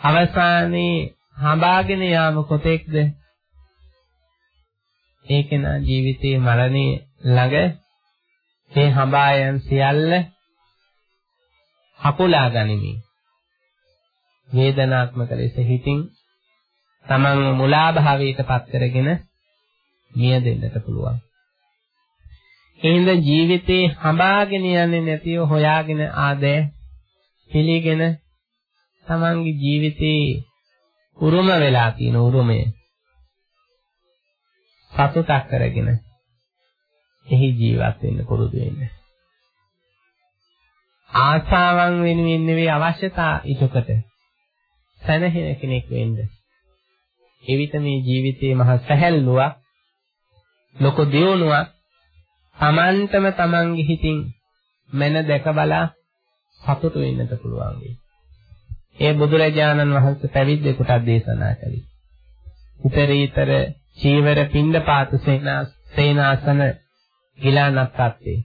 අවසානයේ හඹාගෙන යාම කොතෙක්ද ඒකේනා ජීවිතයේ මරණය ළඟ මේ හඹායන් සියල්ල හකුලා ගනිමි වේදනාත්මක ලෙස හිතින් තමන් මුලා භාවයට පත් කරගෙන මිය දෙන්නට පුළුවන්. එහෙනම් ජීවිතේ හඹාගෙන යන්නේ නැතිව හොයාගෙන ආදේ පිළිගෙන තමන්ගේ ජීවිතේ උරුම වෙලා තියෙන උරුමය. සතුටක් කරගෙන එහි ජීවත් වෙන්න පුරුදු වෙන්න. ආශාවන් වෙනුවෙන් නෙවෙයි අවශ්‍යතා ඉටුකට සැනහෙන කෙනෙක් වෙන්න. එවිට මේ ජීවිතයේ මහ සැහැල්ලුවක් ලොකු දියුණුවක් Tamanටම Tamanගේ හිතින් මන දැක බලා සතුටු වෙන්නට පුළුවන් වෙයි. ඒ බුදුරජාණන් වහන්සේ පැවිද්දෙකුට දේශනා කළේ. උතරීතර චීවර පින්ඩපාත සේනාසන ගිලානත්ත්ේ.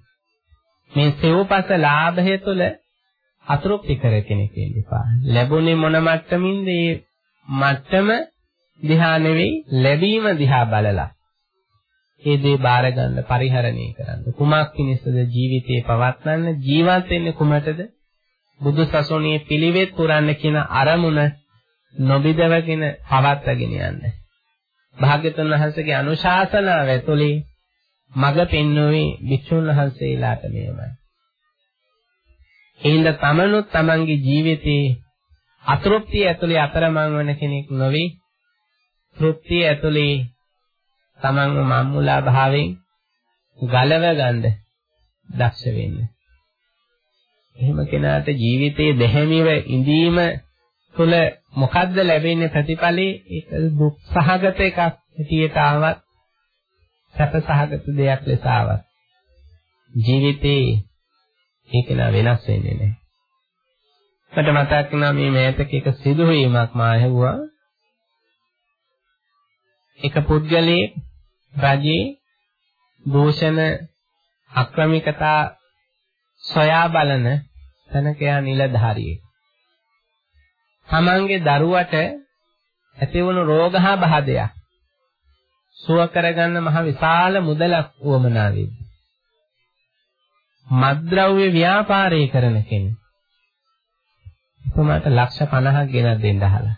මේ සෙව්පස ලාභය තුළ අතෘප්ති කර කෙනෙක් වෙන්න එපා. ලැබුණේ මොන මට්ටමින්ද? මේ මට්ටම දිහා නෙවෙයි ලැබීම දිහා බලලා ඒ දේ බාර ගන්න පරිහරණය කරන්න. කුමක් පිණිසද ජීවිතේ පවත්වන්න ජීවත් වෙන්නේ කුමටද? බුදු සසුනේ පිළිවෙත් පුරන්න කියන අරමුණ නොබිදවගෙන පවත්වාගෙන යන්න. භාග්‍යතුන් වහන්සේගේ අනුශාසනාව ඇතුලේ මඟ පෙන්වුවේ භික්ෂුන් වහන්සේලාට මෙයමයි. එහෙනම් තමනුත් තමන්ගේ ජීවිතේ අතෘප්තිය ඇතුලේ අතරමං වෙන කෙනෙක් නොවේ. තෘප්තිය ඇතුලේ තමන්ව මම්මුලා භාවයෙන් ගලව ගන්න දක්ෂ වෙන්න. එහෙම කෙනාට ජීවිතයේ දැහැමිව ඉඳීම තුළ මොකද්ද ලැබෙන්නේ ප්‍රතිඵලේ ඒක දුක් සහගත එකක් හිතියට ආවත් සැප සහගත දෙයක් ලෙස ආවත් ජීවිතේ ඒක නා වෙනස් වෙන්නේ නැහැ. මට මතක් වුණා මේ මෑතක එක සිදුවීමක් මා ඇහුවා. එක පුද්ගලයෙක් රජේ දූෂණ අක්‍රමිකතා සොයා බලන තනකයා නිලධාරියෙක්. තමන්ගේ දරුවට ඇතිවුණු රෝග හා බාධයක් සුව කරගන්න මහ විශාල මුදලක් වමනා වෙද්දී මත්ද්‍රව්‍ය ව්‍යාපාරය කරන කෙනෙක්. එතුමාට ලක්ෂ 50ක් ගෙනත් දෙන්න අහලා.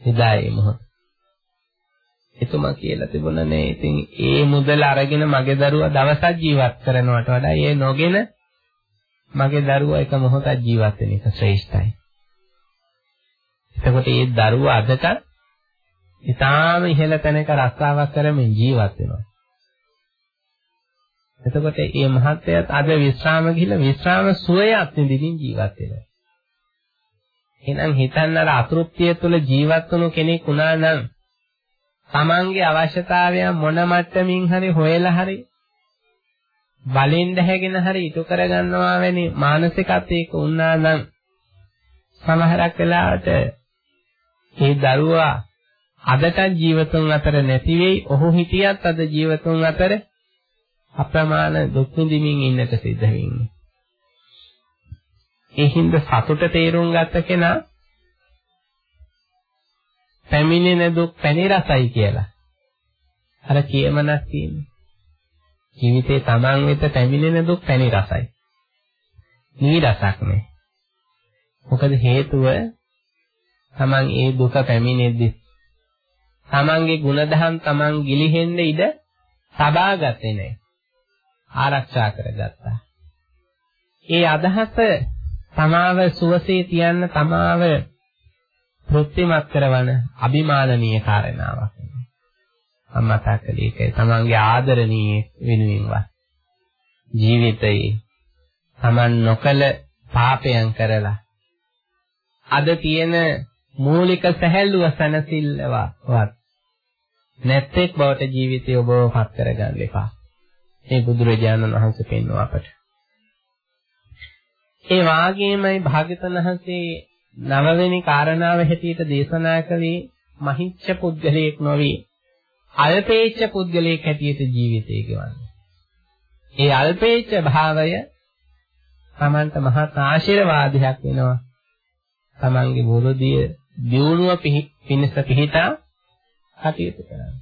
එදා ඒ මොහොත. එතුමා කියලා තිබුණනේ ඉතින් ඒ මුදල අරගෙන මගේ දරුවා දවසක් ජීවත් කරනවට වඩා ඒ නොගෙන මගේ දරුවා එක මොහොතක් ජීවත් වෙන එක ශ්‍රේෂ්ඨයි. එතකොට මේ දරුවා අදට ඊටාම ඉහළ තැනක රස්සාවක් කරමින් ජීවත් වෙනවා. එතකොට මේ මහත්යත් අද විශ්‍රාම ගිහිල්ලා විශ්‍රාම සුවය අත්විඳින්න ජීවත් වෙනවා. එහෙනම් හිතන්න අර අතෘප්තිය තුළ ජීවත් වුණු කෙනෙක් වුණා නම් තමන්ගේ අවශ්‍යතාවයන් මොන මට්ටමින් හරි හොයලා හරි බලෙන් දැහැගෙන හරි ඉටු කරගන්නවා වැනි මානසිකත්වයක වුණා නම් සමහරක් වෙලාවට ඒ දරුවා අදටත් ජීවතුන් අතර නැති වෙයි. ඔහු හිටියත් අද ජීවතුන් අතර අප්‍රමාණ දුක් විඳින්මින් ඉන්නට සිද්ධ වෙන්නේ. ඒ හින්දා සතුට තේරුම් ගත්ත කෙනා පැමිණෙන දුක් පැණි රසයි කියලා. අර කියමනක් තියෙන්නේ. ජීවිතේ Taman වෙත පැමිණෙන දුක් පැණි රසයි. නීරසක් නේ. මොකද හේතුව Taman ඒ දුක පැමිණෙද්දි Tamanගේ ಗುಣධම් Taman ගිලිහෙන්න ඉඩ සබාගත්තේ නැහැ. ආරක්ෂා කරගත්තා. ඒ අදහස තමාව සුවසේ තියන්න තමාව තෘප්තිමත් කරවන අභිමානනීය කාරණාවක්. මම මතක් කළේ ඒකයි තමන්ගේ ආදරණීය වෙනුවෙන්වත් ජීවිතයේ තමන් නොකල පාපයන් කරලා අද තියෙන මූලික සැහැල්ලුව සැනසෙල්ලවත් නැත්තේක් බවට ජීවිතය ඔබව පත් කරගන්න එපා. මේ බුදුරජාණන් වහන්සේ පෙන්වුව අපට. ඒ වාගේමයි භාග්‍යවතුන් වහන්සේ නවවෙනි කාරණාව හැටියට දේශනා කළේ මහිච්ඡ පුද්ගලයෙක් නොවේ අල්පේච්ඡ පුද්ගලයෙක් හැටියට ජීවිතය ගෙවන්නේ. ඒ අල්පේච්ඡ භාවය Tamanට මහත් ආශිර්වාදයක් වෙනවා. Tamanගේ බුරුදිය දියුණුව පිණිස පිහිටා කටයුතු කරන්න.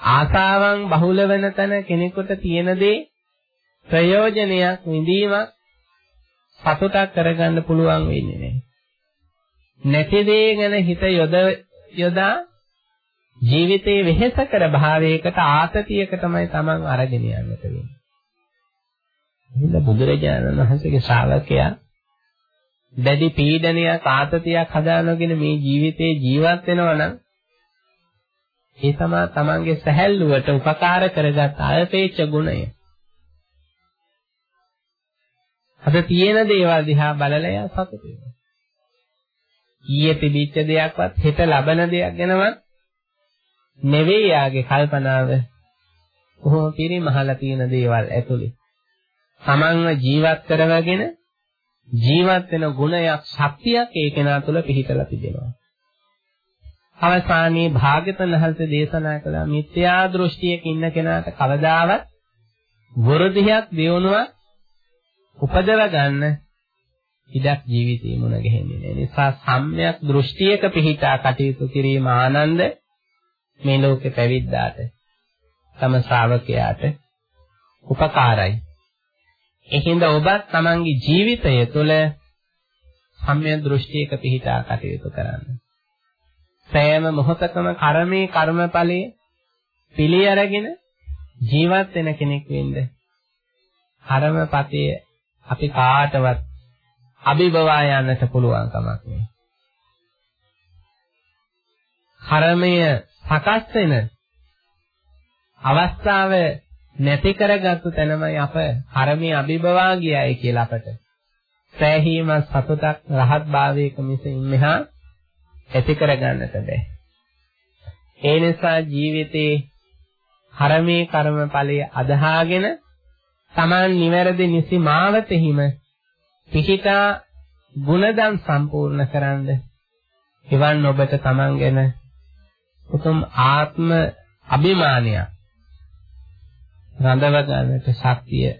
ආසාවන් බහුල වෙන තැන කෙනෙකුට තියෙන දේ ප්‍රයෝජනයක් විඳීමක් සතුටක් කරගන්න පුළුවන් වෙන්නේ නැහැ. නැති දේ ගැන හිත යොද යොදා ජීවිතයේ වෙහෙසකර භාවයකට ආතතියක තමයි Taman අරගෙන යන්නට වෙන්නේ. එහෙනම් බුදුරජාණන් වහන්සේගේ ශ්‍රාවකයා දැඩි පීඩනයක් ආතතියක් හදානගෙන මේ ජීවිතේ ජීවත් වෙනවා නම් ඒ තමයි Tamanගේ සැහැල්ලුවට උපකාර කරගත් අල්පේච්ඡ ගුණය. අද තියෙන දේවල් දිහා බලලා යා සතුටු වෙනවා. ඊයේ තිබිච්ච දෙයක්වත් හෙට ලබන දෙයක් ගැනවත් නෙවෙයි යාගේ කල්පනාව කොහොම පිරිමහලා තියෙන දේවල් ඇතුලේ. තමන්ව ජීවත් කරවගෙන ජීවත් වෙන ගුණයක් ශක්තියක් ඒ කෙනා තුළ පිහිටලා තිබෙනවා. අවසානයේ භාග්‍යවතුන් වහන්සේ දේශනා කළ මිත්‍යා දෘෂ්ටියක ඉන්න කෙනාට කවදාවත් වරදියක් දියුණුවක් උපදව ගන්න ඉඩක් ජීවිතේ මුණ ගැහෙන්නේ නැහැ. නිසා සම්‍යක් දෘෂ්ටියක පිහිටා කටයුතු කිරීම ආනන්ද මේ ලෝකේ පැවිද්දාට තම ශ්‍රාවකයාට උපකාරයි. එහිඳ ඔබත් තමන්ගේ ජීවිතය තුළ සම්‍යක් දෘෂ්ටියක පිහිටා කටයුතු කරන්න. සෑම මොහොතකම කර්මයේ කර්මඵලයේ පිළි අරගෙන ජීවත් වෙන කෙනෙක් වෙන්න. කර්මපතේ අපි කාටවත් අභිබවා යන්නට පුළුවන් කමක් නෑ. කර්මය සකස් වෙන අවස්ථාව නැති කරගත්තු තැනමයි අප කර්මයේ අභිබවා ගියයි කියලා අපට සෑහීම සතුටක් රහත් භාවයක මිස ඉන්නවා ඇති කරගන්නට බෑ. ඒ නිසා ජීවිතේ කර්මයේ කර්මඵලයේ අදහාගෙන Taman නිවැරදි නිසි මාවතෙහිම පිහිටා ගුණදම් සම්පූර්ණ කරන්න එවන් ඔබට Taman ගැන උතුම් ආත්ම අභිමානයක් රඳව ගන්නට ශක්තිය.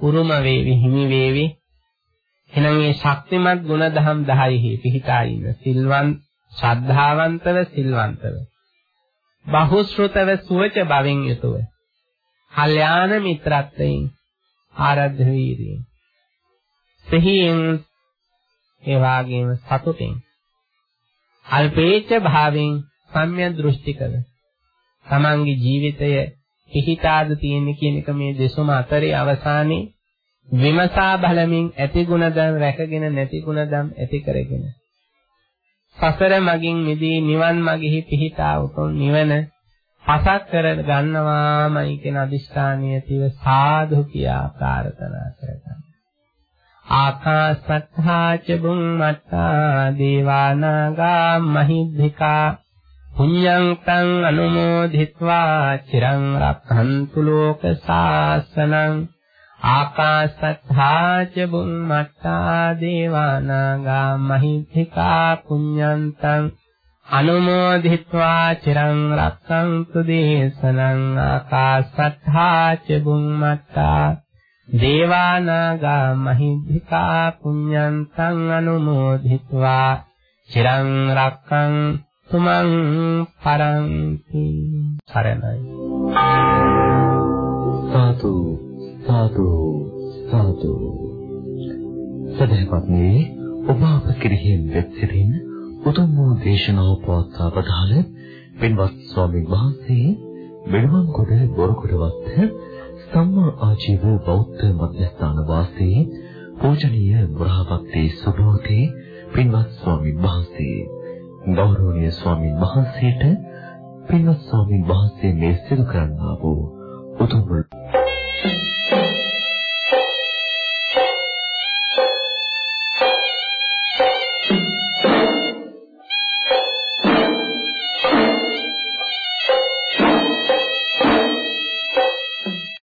උරුම වේවි හිමි වේවි. එහෙනම් මේ ශක්තිමත් ගුණ දහම් 10හි පිහිටා ඉන්න සිල්වන් ශ්‍රද්ධාවන්තව සිල්වන්තව. බහුශ්‍රතව සුවච බවින් යුතුව. කල්යාණ මිත්‍රත්වයෙන් ආරද්ධ වීරියෙන් සිහියෙන් ඒ වාගේම සතුටින්. අල්පේච්ඡ භාවයෙන් සම්‍යක් දෘෂ්ටිකව තමන්ගේ ජීවිතය පිහිටාද තියෙන්නේ කියන එක මේ දෙසුම අතරේ අවසානයේ විමසා බලමින් ඇති ගුණදම් රැකගෙන නැති ගුණදම් ඇති කරගෙන සසර මගින් මිදී නිවන් මගෙහි පිහිටා උතුම් නිවන පසක් කර ගන්නවාමයි කියන අදිෂ්ඨානීය තිව සාදු කියා ප්‍රාර්ථනා කරගන්න. ආකාසත්තා ච බුම්මත්තා දේවානාගා මහිද්దికා පුඤ්ඤං තං අනුමෝදිත්වා චිරං රක්ඛන්තු ලෝක සාසනං ආකාශත්තා ච බුම්මත්තා දේවානාගා මහිත්‍තිකා පුඤ්ඤං තං අනුමෝදිත්වා චිරං රක්ඛන්තු දේශනං ආකාශත්තා ච බුම්මත්තා දේවානාගා මහිද්దికා පුඤ්ඤන්තං අනුමෝදිත්වා චිරං රක්ඛං තුමන් පරන්ති. සරණයි. සාදු සාදු සාදු සදහවත්නි ඔබ අප කෙරෙහින් වෙත්සිරින් උතුම් වූ දේශනාව පවත්වා වදාළ පින්වත් ස්වාමීන් වහන්සේ මෙළුවන්ගොඩ බොරකොඩවත්ත සම්මා ආජීව බෞද්ධ මධ්‍යස්ථාන වාසී පූජනීය බුරහපත්ති සුබෝධි පින්වත් ස්වාමීන් වහන්සේ. ගෞරවනීය ස්වාමීන් වහන්සේට පින්වත් ස්වාමීන් වහන්සේ මේ සිදු කරන්නා වූ උතුම්